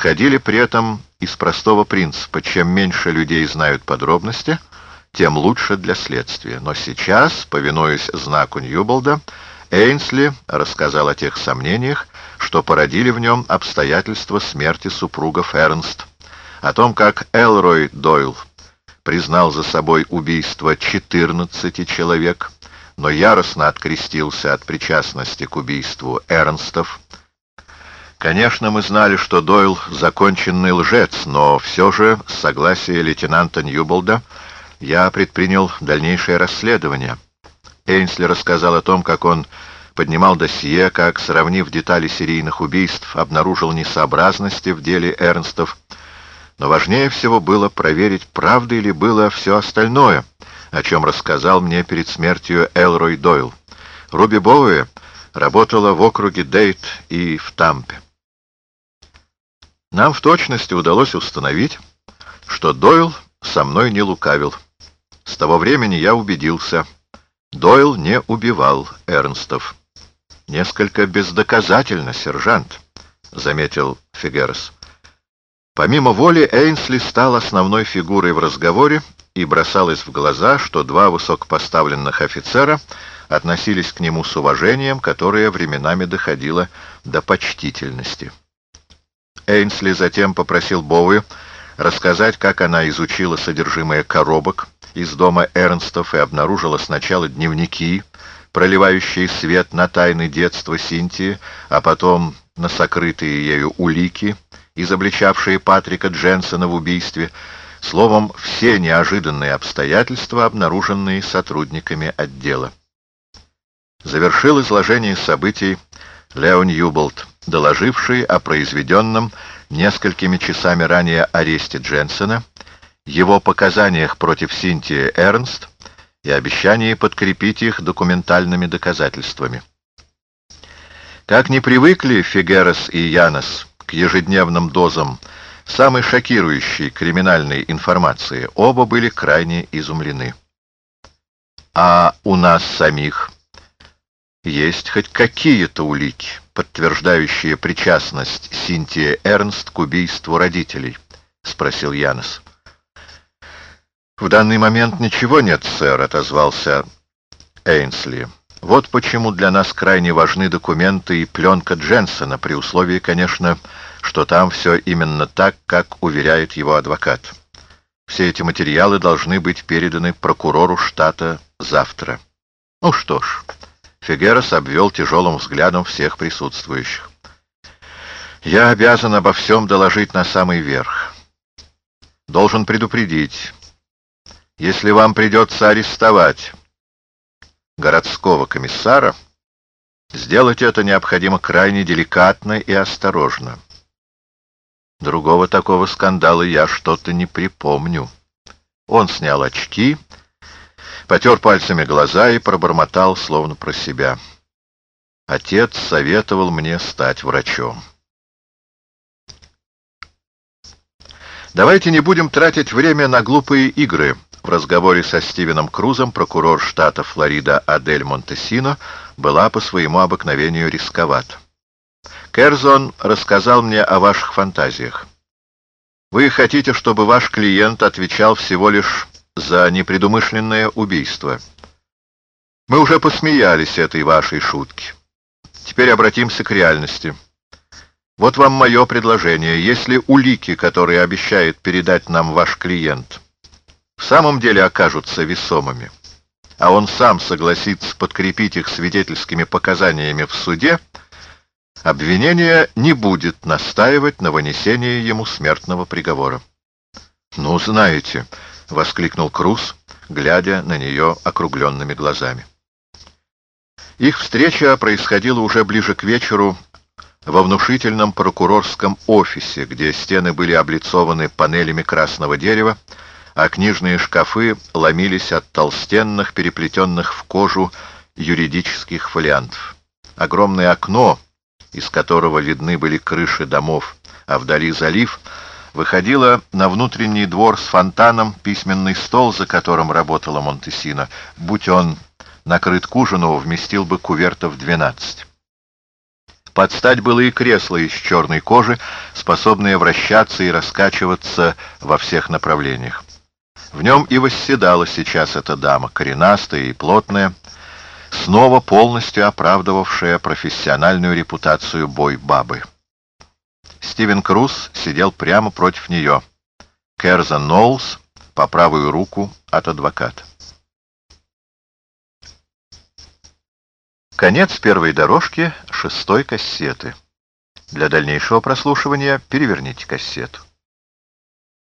исходили при этом из простого принципа, чем меньше людей знают подробности, тем лучше для следствия. Но сейчас, повинуясь знаку Ньюболда, Эйнсли рассказал о тех сомнениях, что породили в нем обстоятельства смерти супругов Эрнст, о том, как Элрой Дойл признал за собой убийство 14 человек, но яростно открестился от причастности к убийству Эрнстов. Конечно, мы знали, что Дойл — законченный лжец, но все же, с согласия лейтенанта Ньюболда, я предпринял дальнейшее расследование. Эйнсли рассказал о том, как он поднимал досье, как, сравнив детали серийных убийств, обнаружил несообразности в деле Эрнстов. Но важнее всего было проверить, правдой ли было все остальное, о чем рассказал мне перед смертью Элрой Дойл. Руби Боуэ работала в округе Дейт и в Тампе. Нам в точности удалось установить, что Дойл со мной не лукавил. С того времени я убедился, Дойл не убивал Эрнстов. «Несколько бездоказательно, сержант», — заметил Фигерес. Помимо воли, Эйнсли стал основной фигурой в разговоре, и бросалось в глаза, что два высокопоставленных офицера относились к нему с уважением, которое временами доходило до почтительности. Эйнсли затем попросил Боуи рассказать, как она изучила содержимое коробок из дома Эрнстов и обнаружила сначала дневники, проливающие свет на тайны детства Синтии, а потом на сокрытые ею улики, изобличавшие Патрика Дженсона в убийстве, Словом, все неожиданные обстоятельства, обнаруженные сотрудниками отдела. Завершил изложение событий Леон Юболт, доложивший о произведенном несколькими часами ранее аресте Дженсона, его показаниях против Синтии Эрнст и обещании подкрепить их документальными доказательствами. Как не привыкли Фигерес и Янос к ежедневным дозам самой шокирующей криминальной информации, оба были крайне изумлены. А у нас самих есть хоть какие-то улики, подтверждающие причастность Синтии Эрнст к убийству родителей? — спросил Янос. «В данный момент ничего нет, сэр», — отозвался Эйнсли. «Вот почему для нас крайне важны документы и пленка Дженсона, при условии, конечно, что там все именно так, как уверяет его адвокат. Все эти материалы должны быть переданы прокурору штата завтра. Ну что ж, Фигерос обвел тяжелым взглядом всех присутствующих. Я обязан обо всем доложить на самый верх. Должен предупредить, если вам придется арестовать городского комиссара, сделать это необходимо крайне деликатно и осторожно. Другого такого скандала я что-то не припомню. Он снял очки, потер пальцами глаза и пробормотал, словно про себя. Отец советовал мне стать врачом. Давайте не будем тратить время на глупые игры. В разговоре со Стивеном Крузом прокурор штата Флорида Адель Монтесино была по своему обыкновению рисковата. Керзон рассказал мне о ваших фантазиях. Вы хотите, чтобы ваш клиент отвечал всего лишь за непредумышленное убийство. Мы уже посмеялись этой вашей шутки. Теперь обратимся к реальности. Вот вам мое предложение. Если улики, которые обещает передать нам ваш клиент, в самом деле окажутся весомыми, а он сам согласится подкрепить их свидетельскими показаниями в суде, Обвинение не будет настаивать на вынесении ему смертного приговора. «Ну, знаете», — воскликнул Круз, глядя на нее округленными глазами. Их встреча происходила уже ближе к вечеру во внушительном прокурорском офисе, где стены были облицованы панелями красного дерева, а книжные шкафы ломились от толстенных, переплетенных в кожу юридических фолиантов. Огромное окно — из которого видны были крыши домов, а вдали залив, выходила на внутренний двор с фонтаном письменный стол, за которым работала Монтесина. Будь он накрыт к ужину, вместил бы кувертов двенадцать. Подстать было и кресло из черной кожи, способное вращаться и раскачиваться во всех направлениях. В нем и восседала сейчас эта дама, коренастая и плотная, снова полностью оправдывавшая профессиональную репутацию бой-бабы. Стивен Круз сидел прямо против нее. Керза Ноулс по правую руку от адвоката. Конец первой дорожки шестой кассеты. Для дальнейшего прослушивания переверните кассету.